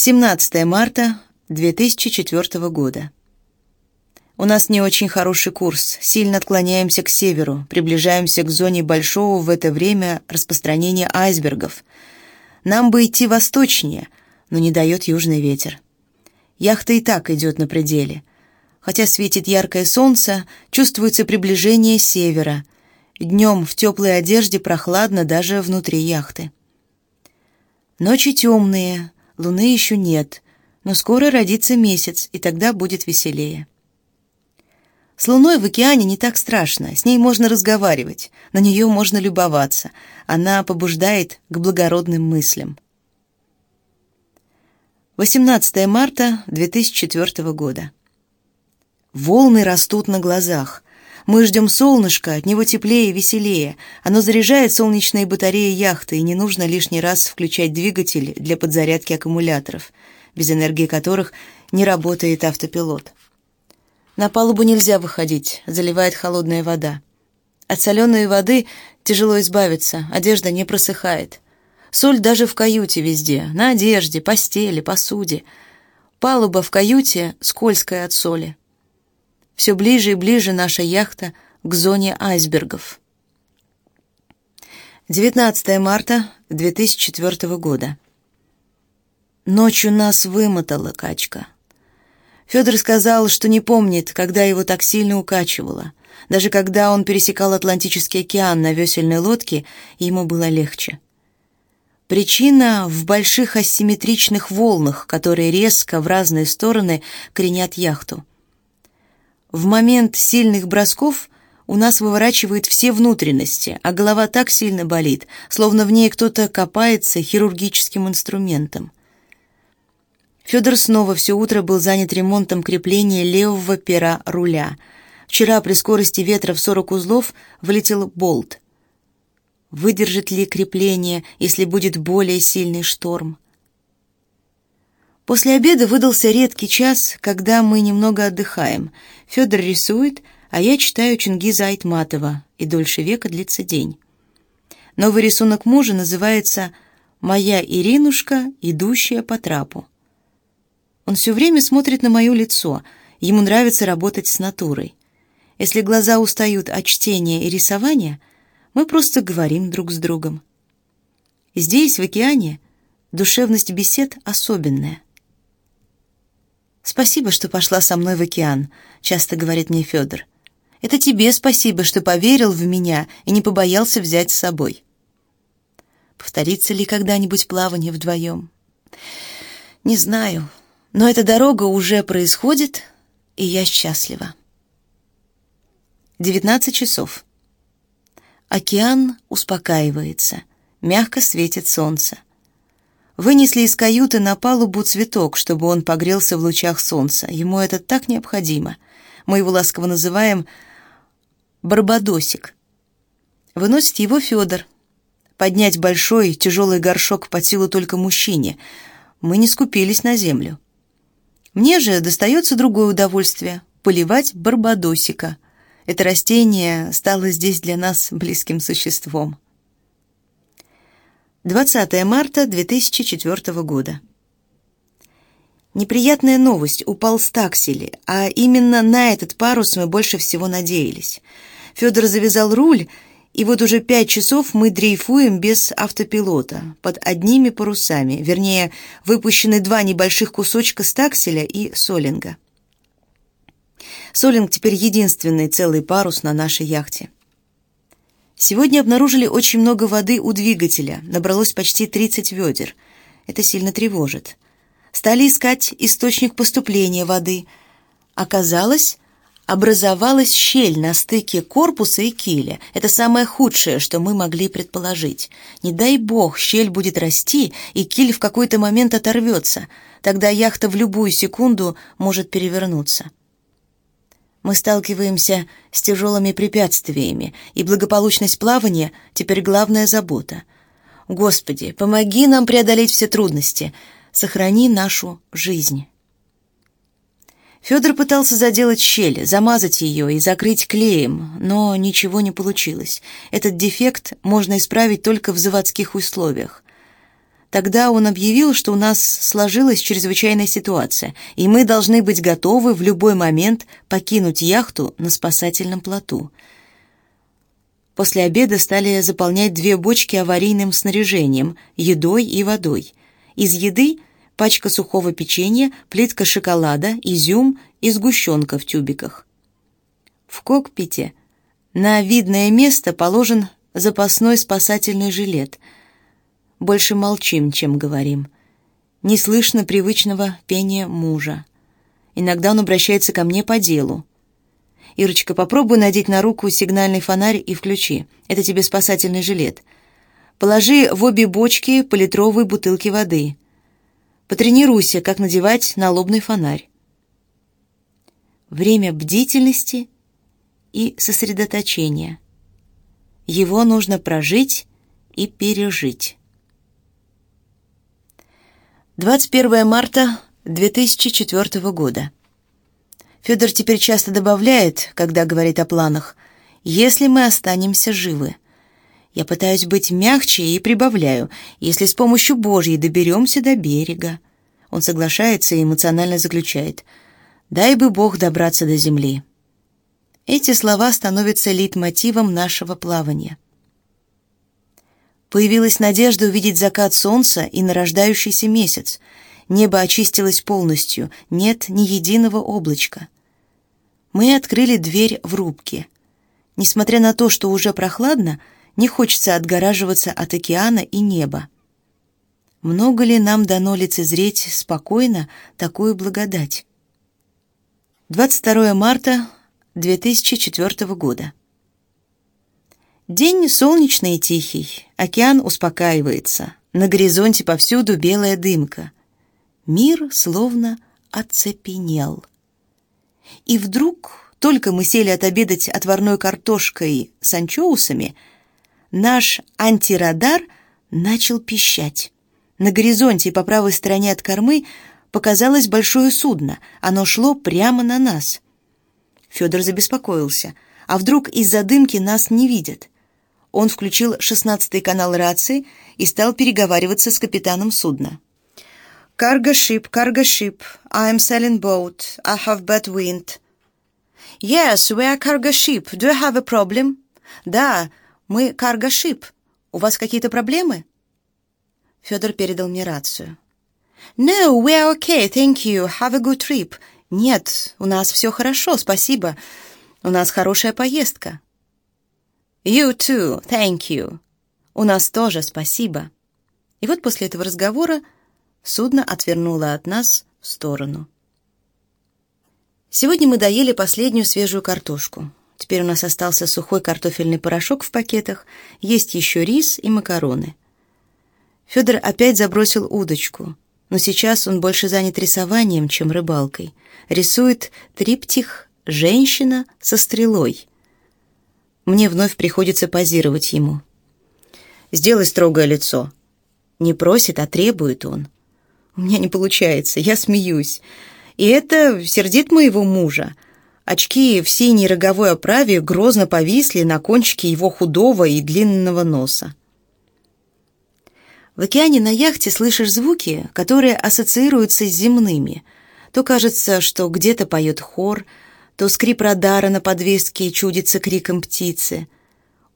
17 марта 2004 года. У нас не очень хороший курс, сильно отклоняемся к северу, приближаемся к зоне большого в это время распространения айсбергов. Нам бы идти восточнее, но не дает южный ветер. Яхта и так идет на пределе. Хотя светит яркое солнце, чувствуется приближение севера. Днем в теплой одежде прохладно даже внутри яхты. Ночи темные, Луны еще нет, но скоро родится месяц, и тогда будет веселее. С Луной в океане не так страшно, с ней можно разговаривать, на нее можно любоваться, она побуждает к благородным мыслям. 18 марта 2004 года. Волны растут на глазах. Мы ждем солнышка, от него теплее и веселее. Оно заряжает солнечные батареи яхты, и не нужно лишний раз включать двигатель для подзарядки аккумуляторов, без энергии которых не работает автопилот. На палубу нельзя выходить, заливает холодная вода. От соленой воды тяжело избавиться, одежда не просыхает. Соль даже в каюте везде, на одежде, постели, посуде. Палуба в каюте скользкая от соли. Все ближе и ближе наша яхта к зоне айсбергов. 19 марта 2004 года. Ночью нас вымотала качка. Федор сказал, что не помнит, когда его так сильно укачивало. Даже когда он пересекал Атлантический океан на весельной лодке, ему было легче. Причина в больших асимметричных волнах, которые резко в разные стороны кренят яхту. В момент сильных бросков у нас выворачивает все внутренности, а голова так сильно болит, словно в ней кто-то копается хирургическим инструментом. Федор снова все утро был занят ремонтом крепления левого пера руля. Вчера при скорости ветра в 40 узлов вылетел болт. Выдержит ли крепление, если будет более сильный шторм? После обеда выдался редкий час, когда мы немного отдыхаем. Федор рисует, а я читаю Чингиза Айтматова, и дольше века длится день. Новый рисунок мужа называется «Моя Иринушка, идущая по трапу». Он все время смотрит на мое лицо, ему нравится работать с натурой. Если глаза устают от чтения и рисования, мы просто говорим друг с другом. Здесь, в океане, душевность бесед особенная. «Спасибо, что пошла со мной в океан», — часто говорит мне Федор. «Это тебе спасибо, что поверил в меня и не побоялся взять с собой». Повторится ли когда-нибудь плавание вдвоем? Не знаю, но эта дорога уже происходит, и я счастлива. 19 часов. Океан успокаивается, мягко светит солнце вынесли из каюты на палубу цветок, чтобы он погрелся в лучах солнца. Ему это так необходимо. Мы его ласково называем барбадосик. Выносит его Федор. Поднять большой тяжелый горшок под силу только мужчине. Мы не скупились на землю. Мне же достается другое удовольствие — поливать барбадосика. Это растение стало здесь для нас близким существом. 20 марта 2004 года. Неприятная новость, упал стаксели, а именно на этот парус мы больше всего надеялись. Федор завязал руль, и вот уже пять часов мы дрейфуем без автопилота, под одними парусами, вернее, выпущены два небольших кусочка стакселя и солинга. Солинг теперь единственный целый парус на нашей яхте. Сегодня обнаружили очень много воды у двигателя, набралось почти 30 ведер. Это сильно тревожит. Стали искать источник поступления воды. Оказалось, образовалась щель на стыке корпуса и киля. Это самое худшее, что мы могли предположить. Не дай бог, щель будет расти, и киль в какой-то момент оторвется. Тогда яхта в любую секунду может перевернуться. Мы сталкиваемся с тяжелыми препятствиями, и благополучность плавания теперь главная забота. Господи, помоги нам преодолеть все трудности, сохрани нашу жизнь. Федор пытался заделать щель, замазать ее и закрыть клеем, но ничего не получилось. Этот дефект можно исправить только в заводских условиях. Тогда он объявил, что у нас сложилась чрезвычайная ситуация, и мы должны быть готовы в любой момент покинуть яхту на спасательном плоту. После обеда стали заполнять две бочки аварийным снаряжением, едой и водой. Из еды пачка сухого печенья, плитка шоколада, изюм и сгущенка в тюбиках. В кокпите на видное место положен запасной спасательный жилет — больше молчим, чем говорим. Не слышно привычного пения мужа. Иногда он обращается ко мне по делу. «Ирочка, попробуй надеть на руку сигнальный фонарь и включи. Это тебе спасательный жилет. Положи в обе бочки по литровой бутылке воды. Потренируйся, как надевать налобный фонарь. Время бдительности и сосредоточения. Его нужно прожить и пережить. 21 марта 2004 года. Федор теперь часто добавляет, когда говорит о планах, «если мы останемся живы». Я пытаюсь быть мягче и прибавляю, «если с помощью Божьей доберемся до берега». Он соглашается и эмоционально заключает, «дай бы Бог добраться до земли». Эти слова становятся лейтмотивом нашего плавания. Появилась надежда увидеть закат солнца и нарождающийся месяц. Небо очистилось полностью, нет ни единого облачка. Мы открыли дверь в рубке. Несмотря на то, что уже прохладно, не хочется отгораживаться от океана и неба. Много ли нам дано лицезреть спокойно такую благодать? 22 марта 2004 года. День солнечный и тихий, океан успокаивается, на горизонте повсюду белая дымка. Мир словно оцепенел. И вдруг, только мы сели отобедать отварной картошкой с анчоусами, наш антирадар начал пищать. На горизонте по правой стороне от кормы показалось большое судно, оно шло прямо на нас. Федор забеспокоился, а вдруг из-за дымки нас не видят — он включил шестнадцатый канал рации и стал переговариваться с капитаном судна. «Cargo ship, cargo ship. I am sailing boat. I have bad wind». «Yes, we are cargo ship. Do you have a problem?» «Да, мы cargo ship. У вас какие-то проблемы?» Федор передал мне рацию. «No, we are okay, thank you. Have a good trip». «Нет, у нас все хорошо, спасибо. У нас хорошая поездка». You too, thank you. У нас тоже спасибо. И вот после этого разговора судно отвернуло от нас в сторону. Сегодня мы доели последнюю свежую картошку. Теперь у нас остался сухой картофельный порошок в пакетах, есть еще рис и макароны. Федор опять забросил удочку, но сейчас он больше занят рисованием, чем рыбалкой. Рисует триптих «Женщина со стрелой», мне вновь приходится позировать ему. «Сделай строгое лицо». Не просит, а требует он. У меня не получается, я смеюсь. И это сердит моего мужа. Очки в синей роговой оправе грозно повисли на кончике его худого и длинного носа. В океане на яхте слышишь звуки, которые ассоциируются с земными. То кажется, что где-то поет хор — то скрип радара на подвеске чудится криком птицы.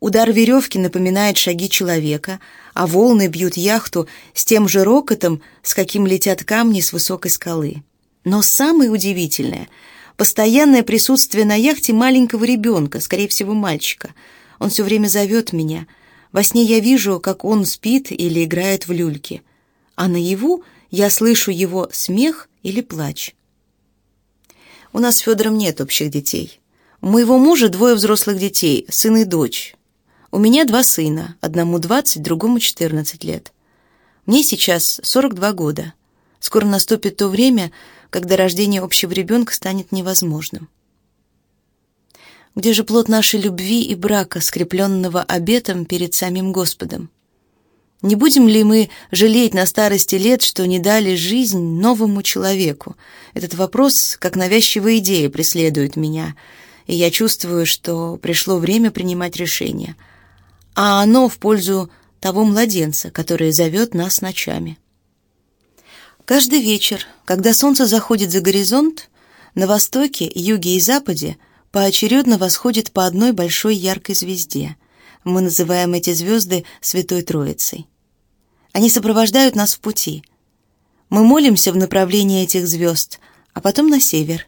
Удар веревки напоминает шаги человека, а волны бьют яхту с тем же рокотом, с каким летят камни с высокой скалы. Но самое удивительное — постоянное присутствие на яхте маленького ребенка, скорее всего, мальчика. Он все время зовет меня. Во сне я вижу, как он спит или играет в люльке. А наяву я слышу его смех или плач. У нас с Федором нет общих детей. У моего мужа двое взрослых детей, сын и дочь. У меня два сына, одному 20, другому 14 лет. Мне сейчас 42 года. Скоро наступит то время, когда рождение общего ребенка станет невозможным. Где же плод нашей любви и брака, скрепленного обетом перед самим Господом? Не будем ли мы жалеть на старости лет, что не дали жизнь новому человеку? Этот вопрос, как навязчивая идея, преследует меня, и я чувствую, что пришло время принимать решение. А оно в пользу того младенца, который зовет нас ночами. Каждый вечер, когда солнце заходит за горизонт, на востоке, юге и западе поочередно восходит по одной большой яркой звезде. Мы называем эти звезды Святой Троицей. Они сопровождают нас в пути. Мы молимся в направлении этих звезд, а потом на север.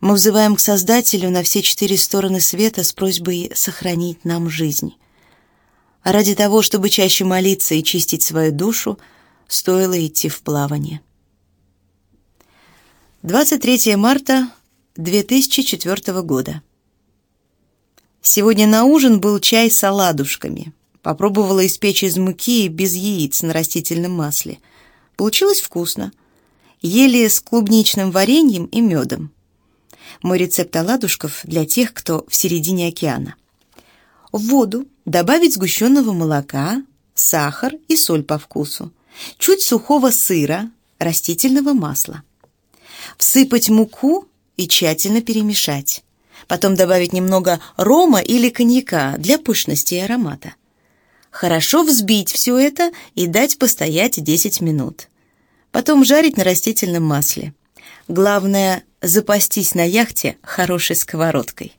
Мы взываем к Создателю на все четыре стороны света с просьбой сохранить нам жизнь. А ради того, чтобы чаще молиться и чистить свою душу, стоило идти в плавание. 23 марта 2004 года. Сегодня на ужин был чай с оладушками. Попробовала испечь из муки без яиц на растительном масле. Получилось вкусно. Ели с клубничным вареньем и медом. Мой рецепт оладушков для тех, кто в середине океана. В воду добавить сгущенного молока, сахар и соль по вкусу. Чуть сухого сыра, растительного масла. Всыпать муку и тщательно перемешать. Потом добавить немного рома или коньяка для пышности и аромата. Хорошо взбить все это и дать постоять 10 минут. Потом жарить на растительном масле. Главное – запастись на яхте хорошей сковородкой.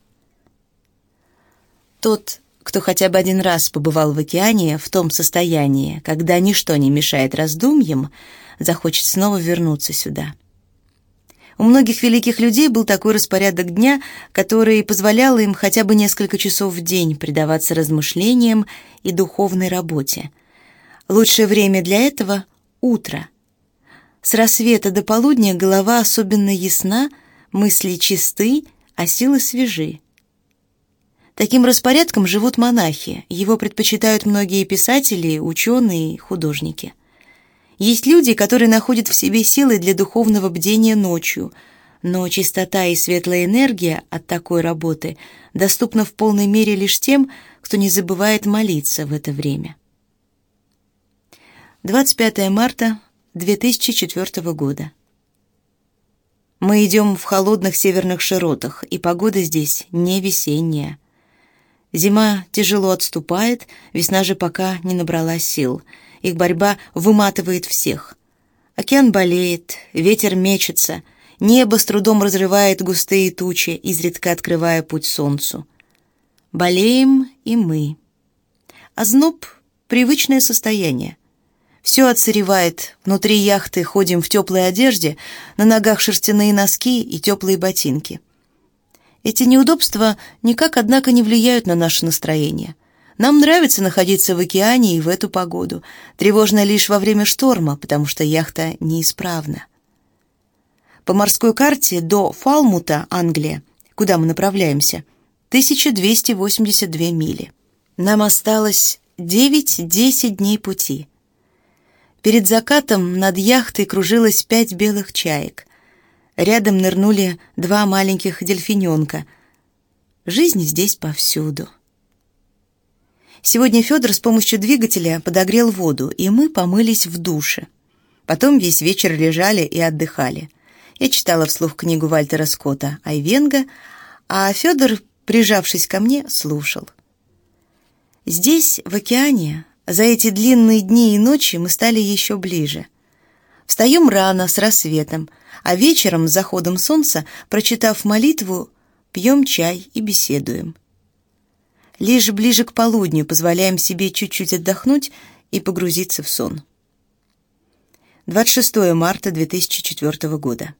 Тот, кто хотя бы один раз побывал в океане в том состоянии, когда ничто не мешает раздумьям, захочет снова вернуться сюда. У многих великих людей был такой распорядок дня, который позволял им хотя бы несколько часов в день предаваться размышлениям и духовной работе. Лучшее время для этого — утро. С рассвета до полудня голова особенно ясна, мысли чисты, а силы свежи. Таким распорядком живут монахи, его предпочитают многие писатели, ученые, художники. Есть люди, которые находят в себе силы для духовного бдения ночью, но чистота и светлая энергия от такой работы доступна в полной мере лишь тем, кто не забывает молиться в это время. 25 марта 2004 года. Мы идем в холодных северных широтах, и погода здесь не весенняя. Зима тяжело отступает, весна же пока не набрала сил. Их борьба выматывает всех. Океан болеет, ветер мечется, небо с трудом разрывает густые тучи, изредка открывая путь солнцу. Болеем и мы. Озноб — привычное состояние. Все отсыревает. Внутри яхты ходим в теплой одежде, на ногах шерстяные носки и теплые ботинки. Эти неудобства никак, однако, не влияют на наше настроение. Нам нравится находиться в океане и в эту погоду. Тревожно лишь во время шторма, потому что яхта неисправна. По морской карте до Фалмута, Англия, куда мы направляемся, 1282 мили. Нам осталось 9-10 дней пути. Перед закатом над яхтой кружилось пять белых чаек. Рядом нырнули два маленьких дельфиненка. Жизнь здесь повсюду. Сегодня Федор с помощью двигателя подогрел воду, и мы помылись в душе. Потом весь вечер лежали и отдыхали. Я читала вслух книгу Вальтера Скотта «Айвенга», а Федор, прижавшись ко мне, слушал. Здесь, в океане, за эти длинные дни и ночи мы стали еще ближе. Встаем рано, с рассветом, а вечером, с заходом солнца, прочитав молитву, пьем чай и беседуем. Лишь ближе к полудню позволяем себе чуть-чуть отдохнуть и погрузиться в сон. 26 марта 2004 года.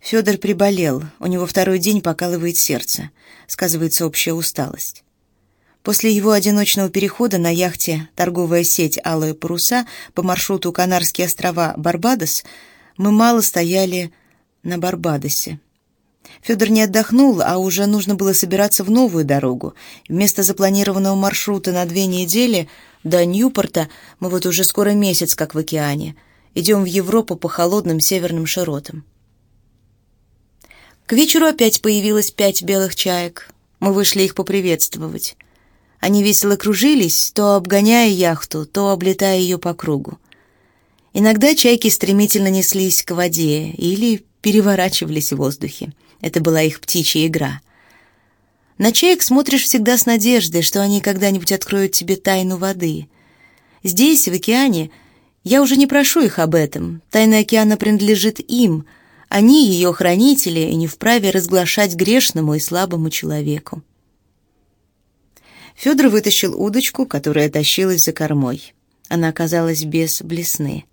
Федор приболел, у него второй день покалывает сердце, сказывается общая усталость. После его одиночного перехода на яхте торговая сеть «Алые паруса» по маршруту Канарские острова Барбадос мы мало стояли на Барбадосе. Федор не отдохнул, а уже нужно было собираться в новую дорогу. Вместо запланированного маршрута на две недели до Ньюпорта мы вот уже скоро месяц как в океане. Идем в Европу по холодным северным широтам. К вечеру опять появилось пять белых чаек. Мы вышли их поприветствовать. Они весело кружились, то обгоняя яхту, то облетая ее по кругу. Иногда чайки стремительно неслись к воде или переворачивались в воздухе. Это была их птичья игра. На чаек смотришь всегда с надеждой, что они когда-нибудь откроют тебе тайну воды. Здесь, в океане, я уже не прошу их об этом. Тайна океана принадлежит им. Они ее хранители и не вправе разглашать грешному и слабому человеку. Федор вытащил удочку, которая тащилась за кормой. Она оказалась без блесны.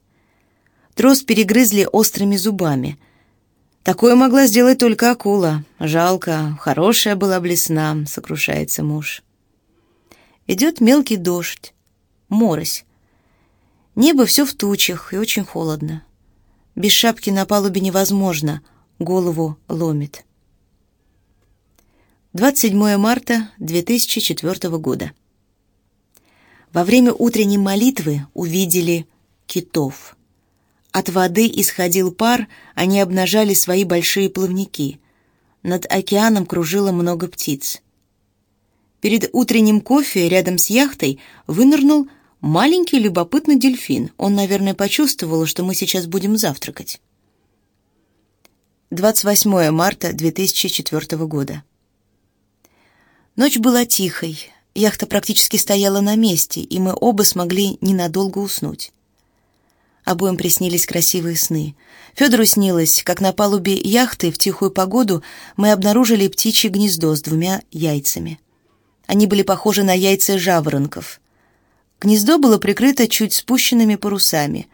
Трос перегрызли острыми зубами. Такое могла сделать только акула. Жалко, хорошая была блесна, сокрушается муж. Идет мелкий дождь, морось. Небо все в тучах и очень холодно. Без шапки на палубе невозможно, голову ломит. 27 марта 2004 года. Во время утренней молитвы увидели китов. От воды исходил пар, они обнажали свои большие плавники. Над океаном кружило много птиц. Перед утренним кофе рядом с яхтой вынырнул маленький любопытный дельфин. Он, наверное, почувствовал, что мы сейчас будем завтракать. 28 марта 2004 года. Ночь была тихой, яхта практически стояла на месте, и мы оба смогли ненадолго уснуть. Обоим приснились красивые сны. Федору снилось, как на палубе яхты в тихую погоду мы обнаружили птичье гнездо с двумя яйцами. Они были похожи на яйца жаворонков. Гнездо было прикрыто чуть спущенными парусами.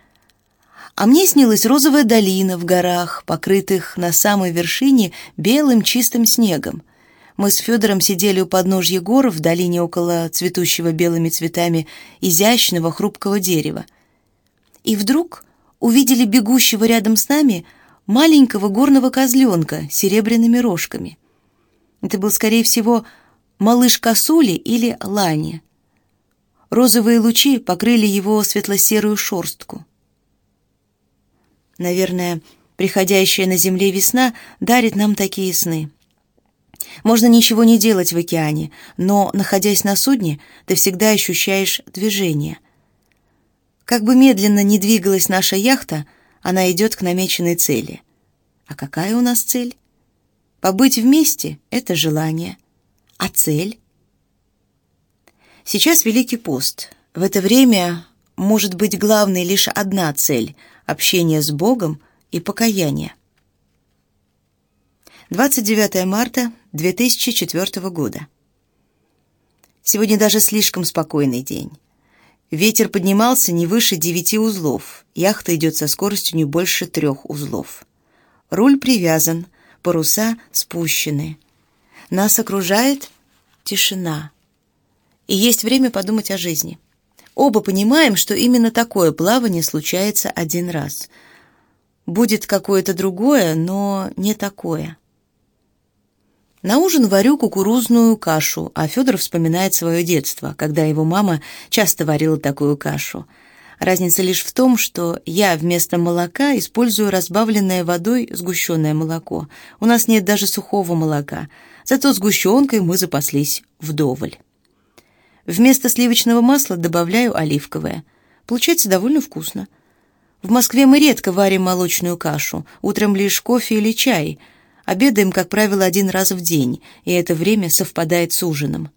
А мне снилась розовая долина в горах, покрытых на самой вершине белым чистым снегом — мы с Федором сидели у подножья гор в долине около цветущего белыми цветами изящного хрупкого дерева. И вдруг увидели бегущего рядом с нами маленького горного козленка с серебряными рожками. Это был, скорее всего, малыш косули или лани. Розовые лучи покрыли его светло-серую шорстку. Наверное, приходящая на земле весна дарит нам такие сны. Можно ничего не делать в океане, но, находясь на судне, ты всегда ощущаешь движение. Как бы медленно ни двигалась наша яхта, она идет к намеченной цели. А какая у нас цель? Побыть вместе — это желание. А цель? Сейчас Великий пост. В это время может быть главной лишь одна цель — общение с Богом и покаяние. 29 марта 2004 года. Сегодня даже слишком спокойный день. Ветер поднимался не выше девяти узлов. Яхта идет со скоростью не больше трех узлов. Руль привязан, паруса спущены. Нас окружает тишина. И есть время подумать о жизни. Оба понимаем, что именно такое плавание случается один раз. Будет какое-то другое, но не такое. На ужин варю кукурузную кашу, а Федор вспоминает свое детство, когда его мама часто варила такую кашу. Разница лишь в том, что я вместо молока использую разбавленное водой сгущенное молоко. У нас нет даже сухого молока, зато сгущенкой мы запаслись вдоволь. Вместо сливочного масла добавляю оливковое. Получается довольно вкусно. В Москве мы редко варим молочную кашу, утром лишь кофе или чай – Обедаем, как правило, один раз в день, и это время совпадает с ужином.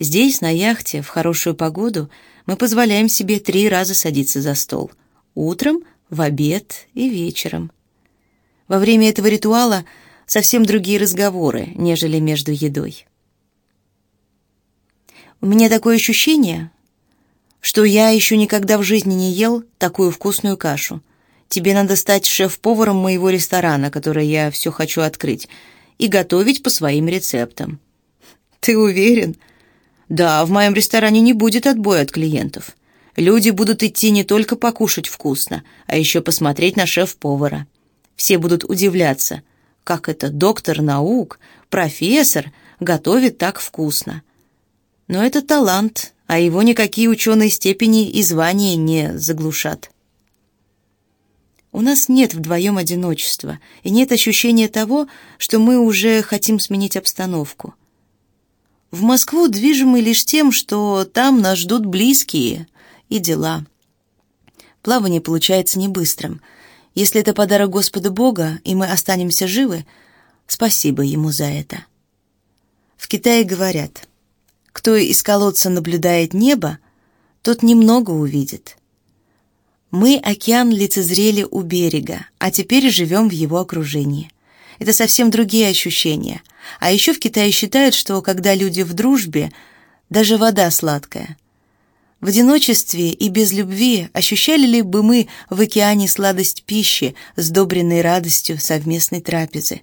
Здесь, на яхте, в хорошую погоду, мы позволяем себе три раза садиться за стол. Утром, в обед и вечером. Во время этого ритуала совсем другие разговоры, нежели между едой. У меня такое ощущение, что я еще никогда в жизни не ел такую вкусную кашу — Тебе надо стать шеф-поваром моего ресторана, который я все хочу открыть, и готовить по своим рецептам. Ты уверен? Да, в моем ресторане не будет отбоя от клиентов. Люди будут идти не только покушать вкусно, а еще посмотреть на шеф-повара. Все будут удивляться, как это доктор наук, профессор готовит так вкусно. Но это талант, а его никакие ученые степени и звания не заглушат. У нас нет вдвоем одиночества и нет ощущения того, что мы уже хотим сменить обстановку. В Москву движимы лишь тем, что там нас ждут близкие и дела. Плавание получается не быстрым. Если это подарок Господа Бога, и мы останемся живы, спасибо ему за это. В Китае говорят, кто из колодца наблюдает небо, тот немного увидит. Мы океан лицезрели у берега, а теперь живем в его окружении. Это совсем другие ощущения. А еще в Китае считают, что когда люди в дружбе, даже вода сладкая. В одиночестве и без любви ощущали ли бы мы в океане сладость пищи, сдобренной радостью совместной трапезы?